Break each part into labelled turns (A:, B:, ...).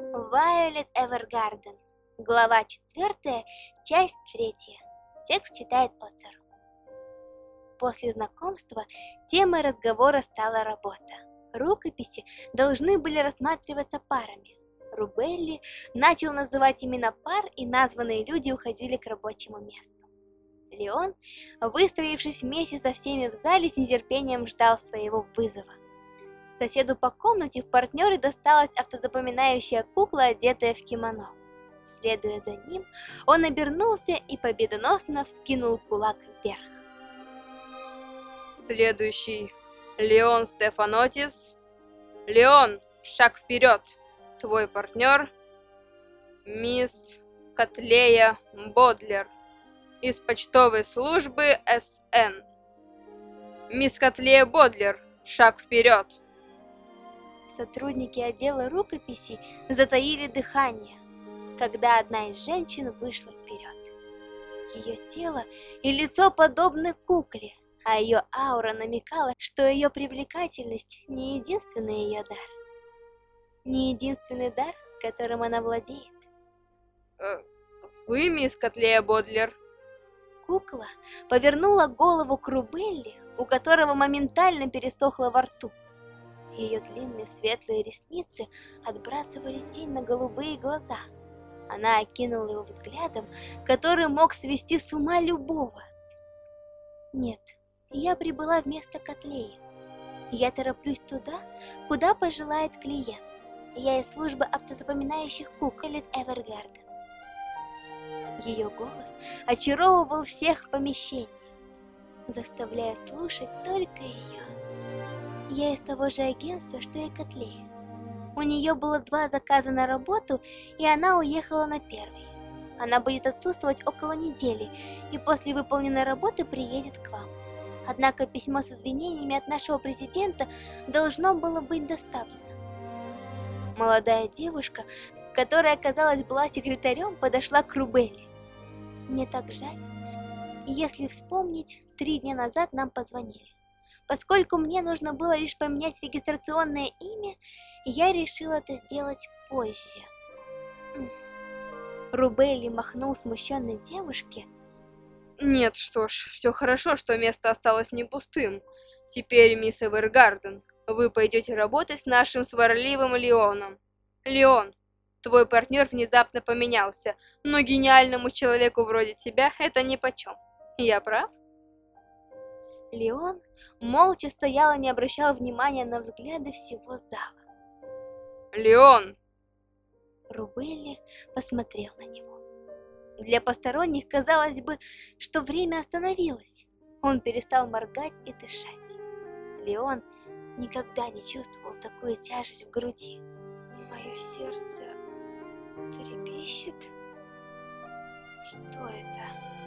A: Violet Evergarden. Глава 4, часть 3. Текст читает Оцер. После знакомства темой разговора стала работа. Рукописи должны были рассматриваться парами. Рубелли начал называть имена пар, и названные люди уходили к рабочему месту. Леон, выстроившись вместе со всеми в зале, с нетерпением ждал своего вызова. Соседу по комнате в партнеры досталась автозапоминающая кукла, одетая в кимоно. Следуя за ним, он обернулся и победоносно вскинул кулак вверх.
B: Следующий. Леон Стефанотис. Леон, шаг вперед. Твой партнер. Мисс Котлея Бодлер. Из почтовой службы СН. Мисс Котлея Бодлер, шаг вперед.
A: Сотрудники отдела рукописей затаили дыхание, когда одна из женщин вышла вперед. Ее тело и лицо подобны кукле, а ее аура намекала, что ее привлекательность не единственный ее дар. Не единственный дар, которым она владеет.
B: Э, вы, мисс Котлея Бодлер?
A: Кукла повернула голову к Рубелли, у которого моментально пересохло во рту. Ее длинные светлые ресницы отбрасывали тень на голубые глаза. Она окинула его взглядом, который мог свести с ума любого. Нет, я прибыла вместо Котлея. Я тороплюсь туда, куда пожелает клиент. Я из службы автозапоминающих кукол Эвергарден. Ее голос очаровывал всех в помещении, заставляя слушать только ее. Я из того же агентства, что и Котлея. У нее было два заказа на работу, и она уехала на первый. Она будет отсутствовать около недели, и после выполненной работы приедет к вам. Однако письмо с извинениями от нашего президента должно было быть доставлено. Молодая девушка, которая, казалось, была секретарем, подошла к Рубелли. Мне так жаль. Если вспомнить, три дня назад нам позвонили. Поскольку мне нужно было лишь поменять регистрационное имя, я решил это сделать позже. Рубелли махнул смущенной девушке.
B: Нет, что ж, все хорошо, что место осталось не пустым. Теперь, мисс Эвергарден, вы пойдете работать с нашим сварливым Леоном. Леон, твой партнер внезапно поменялся, но гениальному человеку вроде тебя это нипочем. Я прав?
A: Леон молча стоял и не обращал внимания на взгляды всего зала.
B: «Леон!»
A: Рубелли посмотрел на него. Для посторонних казалось бы, что время остановилось. Он перестал моргать и дышать. Леон никогда не чувствовал такую тяжесть в груди. Мое сердце трепещет. Что это?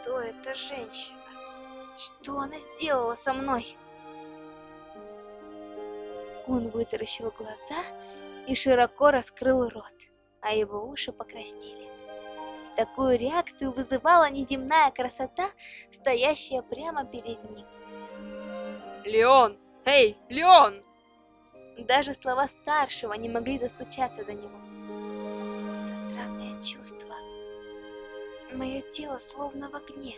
A: Кто эта женщина? Что она сделала со мной? Он вытаращил глаза и широко раскрыл рот, а его уши покраснели. Такую реакцию вызывала неземная красота, стоящая прямо перед ним.
B: «Леон! Эй, Леон!»
A: Даже слова старшего не могли достучаться до него. Это странное чувство. Мое тело словно в огне.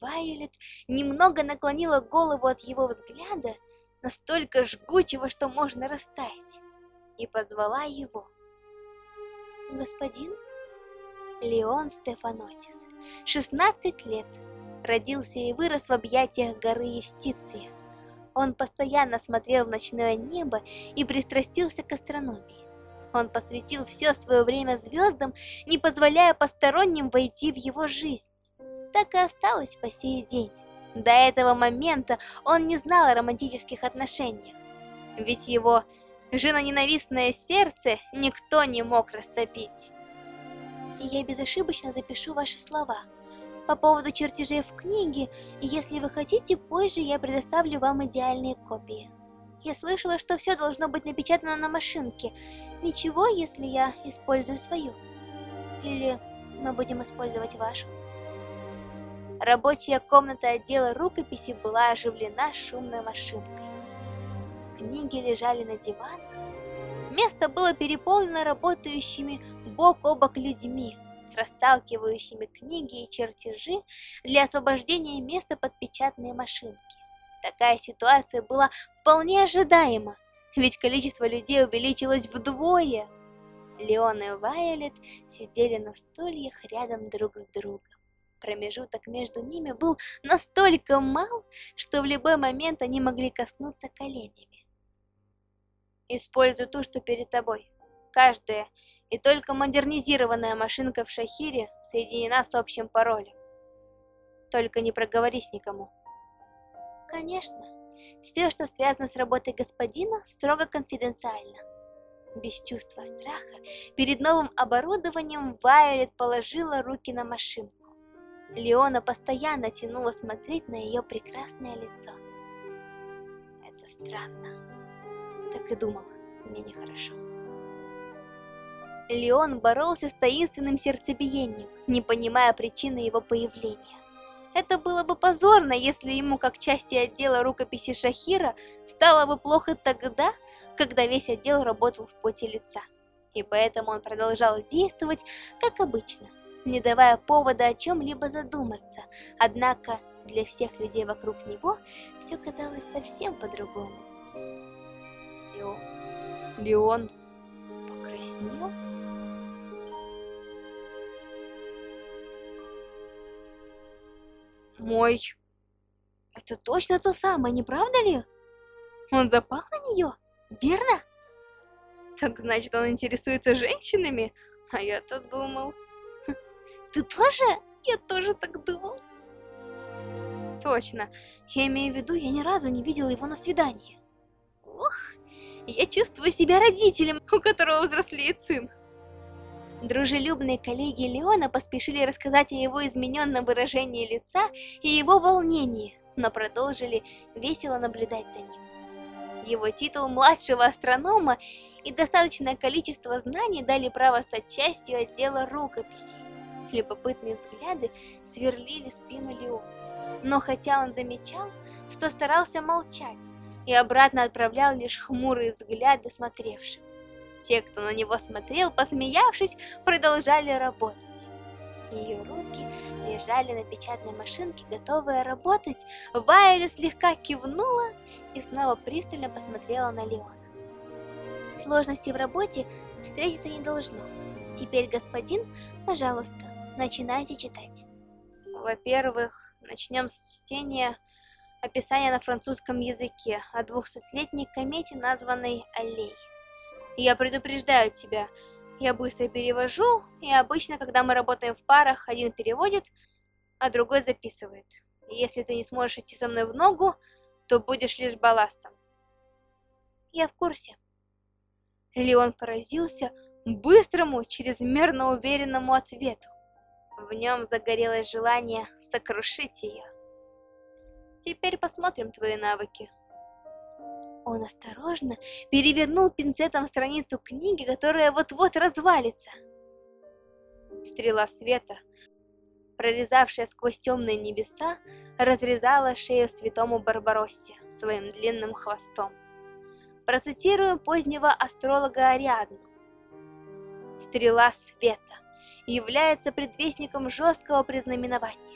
A: Вайолет немного наклонила голову от его взгляда, настолько жгучего, что можно растаять, и позвала его. Господин Леон Стефанотис, 16 лет, родился и вырос в объятиях горы Евстиция. Он постоянно смотрел в ночное небо и пристрастился к астрономии. Он посвятил все свое время звездам, не позволяя посторонним войти в его жизнь. Так и осталось по сей день. До этого момента он не знал о романтических отношениях. Ведь его женоненавистное сердце никто не мог растопить. Я безошибочно запишу ваши слова. По поводу чертежей в книге, если вы хотите, позже я предоставлю вам идеальные копии. Я слышала, что все должно быть напечатано на машинке. Ничего, если я использую свою? Или мы будем использовать вашу? Рабочая комната отдела рукописи была оживлена шумной машинкой. книги лежали на диванах. Место было переполнено работающими бок о бок людьми, расталкивающими книги и чертежи для освобождения места под печатные машинки. Такая ситуация была вполне ожидаема, ведь количество людей увеличилось вдвое. Леон и Вайолет сидели на стульях рядом друг с другом. Промежуток между ними был настолько мал, что в любой момент они могли коснуться коленями. Используй ту, что перед тобой. Каждая и только модернизированная машинка в Шахире соединена с общим паролем. Только не проговорись никому. Конечно, все, что связано с работой господина, строго конфиденциально. Без чувства страха, перед новым оборудованием Вайолет положила руки на машинку. Леона постоянно тянула смотреть на ее прекрасное лицо. Это странно. Так и думала, мне нехорошо. Леон боролся с таинственным сердцебиением, не понимая причины его появления. Это было бы позорно, если ему, как части отдела рукописи Шахира, стало бы плохо тогда, когда весь отдел работал в поте лица. И поэтому он продолжал действовать, как обычно, не давая повода о чем-либо задуматься. Однако для всех людей вокруг него все казалось совсем по-другому. Леон... Леон покраснел? Мой... Это точно то самое, не правда ли? Он запал на нее, верно? Так значит, он интересуется женщинами? А я-то думал... Ты тоже? Я тоже так думал. Точно. Я имею в виду, я ни разу не видела его на свидании. Ух, я чувствую себя родителем, у которого взрослеет сын. Дружелюбные коллеги Леона поспешили рассказать о его измененном выражении лица и его волнении, но продолжили весело наблюдать за ним. Его титул младшего астронома и достаточное количество знаний дали право стать частью отдела рукописей. Любопытные взгляды сверлили спину Леона. Но хотя он замечал, что старался молчать, и обратно отправлял лишь хмурые взгляды смотревших. Те, кто на него смотрел, посмеявшись, продолжали работать. Ее руки лежали на печатной машинке, готовые работать. Вайля слегка кивнула и снова пристально посмотрела на Леона. Сложности в работе встретиться не должно. Теперь, господин, пожалуйста, начинайте читать. Во-первых, начнем с чтения описания на французском языке о двухсотлетней комете, названной Аллей. Я предупреждаю тебя, я быстро перевожу, и обычно, когда мы работаем в парах, один переводит, а другой записывает. если ты не сможешь идти со мной в ногу, то будешь лишь балластом. Я в курсе. Леон поразился быстрому, чрезмерно уверенному ответу. В нем загорелось желание сокрушить ее. Теперь посмотрим твои навыки. Он осторожно перевернул пинцетом страницу книги, которая вот-вот развалится. Стрела света, прорезавшая сквозь темные небеса, разрезала шею святому Барбароссе своим длинным хвостом. Процитирую позднего астролога Ариадну. Стрела света является предвестником жесткого признаменования.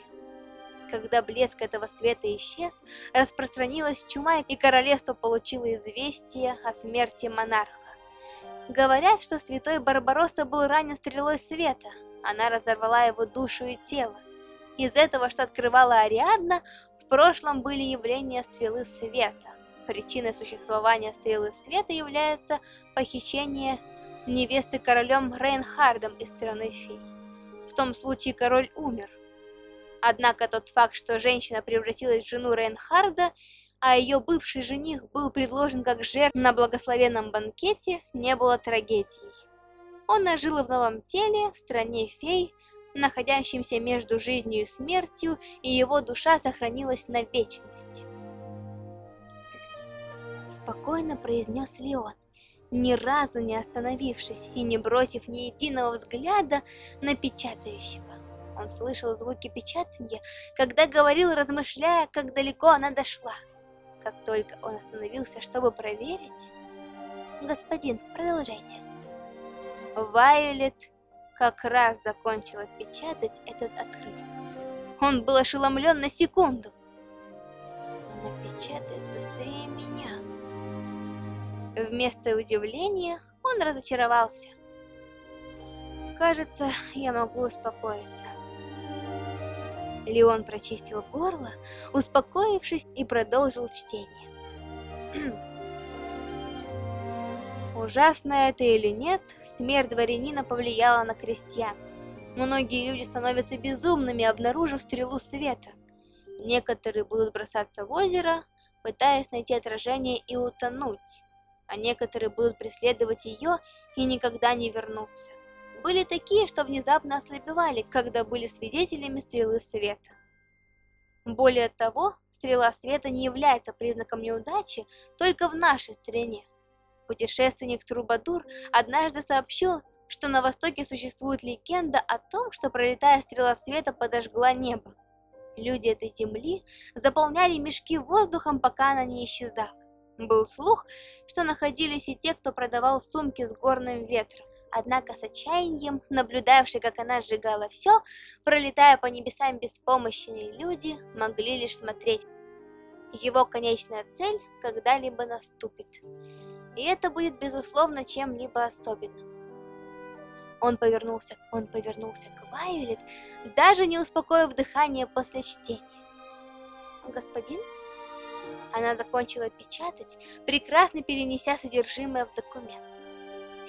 A: Когда блеск этого света исчез, распространилась чума, и королевство получило известие о смерти монарха. Говорят, что святой Барбаросса был ранен стрелой света. Она разорвала его душу и тело. Из этого, что открывала Ариадна, в прошлом были явления стрелы света. Причиной существования стрелы света является похищение невесты королем Рейнхардом из страны фей. В том случае король умер, Однако тот факт, что женщина превратилась в жену Рейнхарда, а ее бывший жених был предложен как жертв на благословенном банкете, не было трагедией. Он ожил в новом теле, в стране фей, находящемся между жизнью и смертью, и его душа сохранилась на вечность. Спокойно произнес Леон, ни разу не остановившись и не бросив ни единого взгляда на печатающего. Он слышал звуки печатания, когда говорил, размышляя, как далеко она дошла. Как только он остановился, чтобы проверить... Господин, продолжайте. Вайолет как раз закончила печатать этот отрывок. Он был ошеломлен на секунду. Она печатает быстрее меня. Вместо удивления он разочаровался. Кажется, я могу успокоиться. Леон прочистил горло, успокоившись и продолжил чтение. Ужасно это или нет, смерть дворянина повлияла на крестьян. Многие люди становятся безумными, обнаружив стрелу света. Некоторые будут бросаться в озеро, пытаясь найти отражение и утонуть, а некоторые будут преследовать ее и никогда не вернуться. Были такие, что внезапно ослабевали, когда были свидетелями стрелы света. Более того, стрела света не является признаком неудачи только в нашей стране. Путешественник Трубадур однажды сообщил, что на Востоке существует легенда о том, что пролетая стрела света подожгла небо. Люди этой земли заполняли мешки воздухом, пока она не исчезала. Был слух, что находились и те, кто продавал сумки с горным ветром. Однако с отчаянием, наблюдавшие, как она сжигала все, пролетая по небесам беспомощные люди, могли лишь смотреть. Его конечная цель когда-либо наступит. И это будет, безусловно, чем-либо особенным. Он повернулся, он повернулся к Вайолет, даже не успокоив дыхание после чтения. «Господин?» Она закончила печатать, прекрасно перенеся содержимое в документ.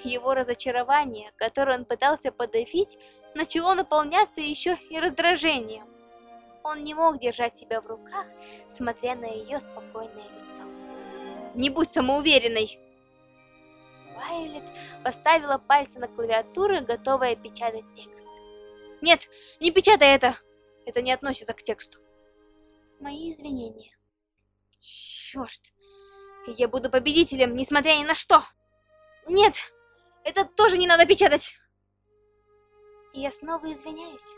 A: Его разочарование, которое он пытался подавить, начало наполняться еще и раздражением. Он не мог держать себя в руках, смотря на ее спокойное лицо. «Не будь самоуверенной!» Вайолет поставила пальцы на клавиатуру, готовая печатать текст. «Нет, не печатай это! Это не относится к тексту!» «Мои извинения!» «Черт! Я буду победителем, несмотря ни на что!» «Нет!» Это тоже не надо печатать. Я снова извиняюсь.